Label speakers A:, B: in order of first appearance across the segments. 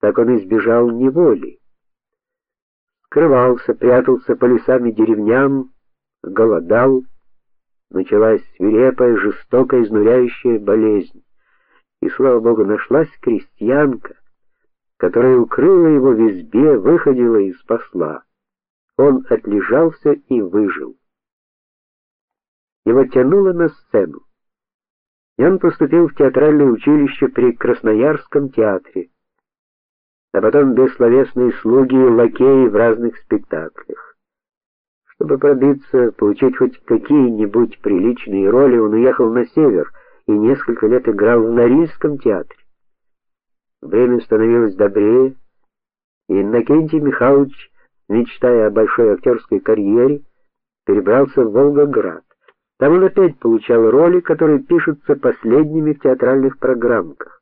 A: Так он избежал неволи. Скрывался, прятался по лесам и деревням, голодал. Началась свирепая, жестокая, изнуряющая болезнь. И слава богу, нашлась крестьянка, которая укрыла его в избе, выходила и спасла. Он отлежался и выжил. Его тянуло на сцену. И он поступил в театральное училище при Красноярском театре. А потом бессловесные слуги и лакеи в разных спектаклях. Чтобы пробиться, получить хоть какие-нибудь приличные роли, он уехал на север и несколько лет играл в Норильском театре. Время становилось добрее, и Иннокентий Михайлович, мечтая о большой актерской карьере, перебрался в Волгоград. Там он опять получал роли, которые пишутся последними в театральных программках.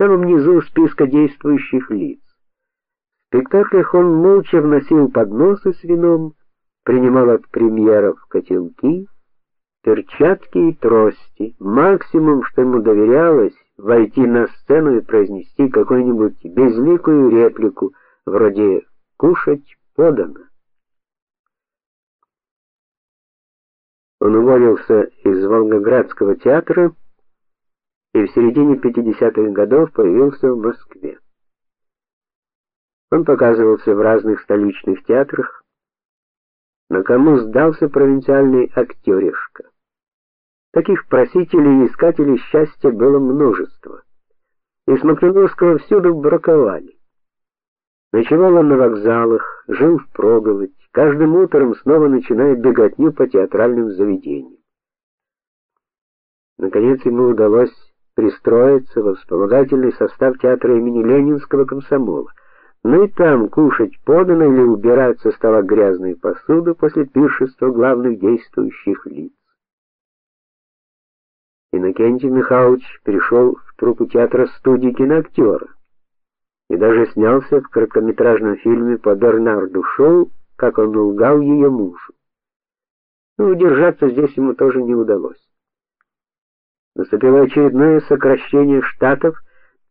A: Самом низу списка действующих лиц. В спектаклях он молча вносил подносы с вином, принимал от премьеров котелки, перчатки и трости. Максимум, что ему доверялось, войти на сцену и произнести какую-нибудь безликую реплику, вроде кушать подано. Он уволился из Волгоградского театра и в середине 50-х годов появился в Москве. Он показывался в разных столичных театрах, но кому сдался провинциальный актеришка. Таких просителей и искателей счастья было множество. И Смоктуновского всюду браковали. Ночевал он на вокзалах, жил в проголодь, каждым утром снова начинает беготню по театральным заведениям. Наконец ему удалось пристроиться во вспомогательный состав театра имени Ленинского комсомола. Ну и там кушать подано или убирать со стола грязную посуду после пиршества главных действующих лиц. Иннокентий Михайлович пришел в труппу театра студии киноактера и даже снялся в короткометражном фильме по Бернарду Шоу, как он лгал ее мужу. Но удержаться здесь ему тоже не удалось. Наступило очередное сокращение штатов,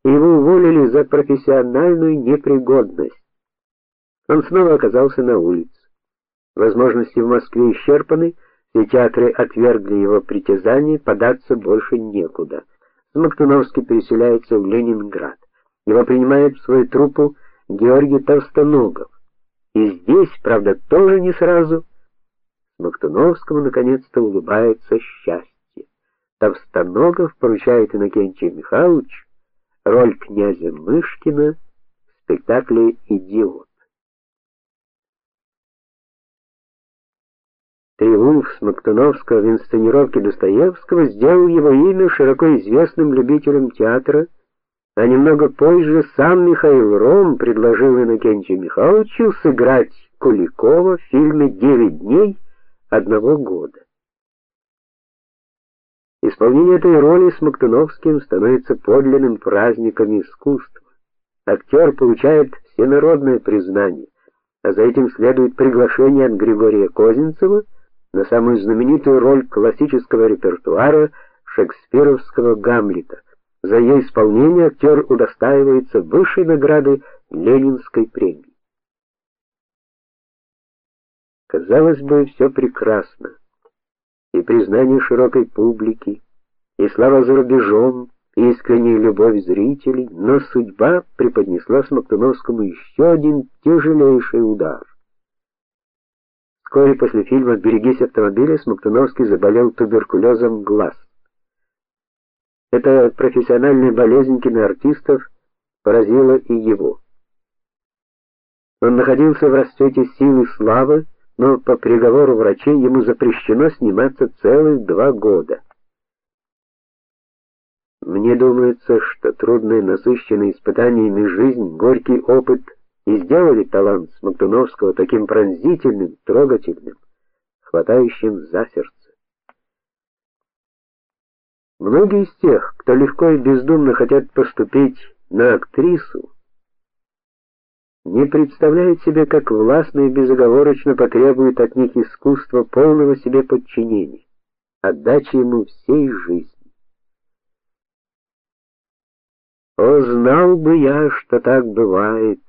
A: и его уволили за профессиональную непригодность. Он снова оказался на улице. Возможности в Москве исчерпаны, все театры отвергли его притязание, податься больше некуда. Смоктуновский переселяется в Ленинград. Его принимает в свою труппу Георгий Толстоногов. И здесь, правда, тоже не сразу, Смоктуновскому наконец-то улыбается счастье. Толстоногов поручает Иннокентию Михайловичу роль князя Мышкина в спектакле Идиот. Триумф Смоктуновского в инсценировке Достоевского сделал его имя широко известным любителям театра, а немного позже сам Михаил Ром предложил Иннокентию Михайловичу сыграть Куликова в фильме «Девять дней одного года». Исполнение этой роли Смоктуновским становится подлинным праздником искусства. Актер получает всенародное признание, а за этим следует приглашение от Григория Козинцева на самую знаменитую роль классического репертуара шекспировского Гамлета. За ее исполнение актер удостаивается высшей награды Ленинской премии. Казалось бы, все прекрасно. И признание широкой публики, и слава за рубежом, и искренняя любовь зрителей, но судьба преподнесла Смоктуновскому еще один тяжелейший удар. Вскоре после фильма Берегись автомобиля Смоктуновский заболел туберкулезом глаз. Эта профессиональная болезнь киноартистов поразила и его. Он находился в расцвете силы славы, но по приговору врачей ему запрещено сниматься целых два года. Мне думается, что трудная, насыщенная испытаниями жизнь, горький опыт и сделали талант Смоктуновского таким пронзительным, трогательным, хватающим за сердце. Многие из тех, кто легко и бездумно хотят поступить на актрису, не представляют себе, как властно и безоговорочно потребует от них искусства полного себе подчинения, отдачи ему всей жизни. О, знал бы я, что так бывает.